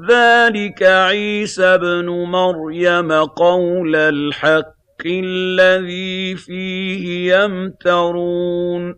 ذَٰلِكَ عِيسَى ابْنُ مَرْيَمَ قَوْلَ الْحَقِّ الَّذِي فِيهِ يَمْتَرُونَ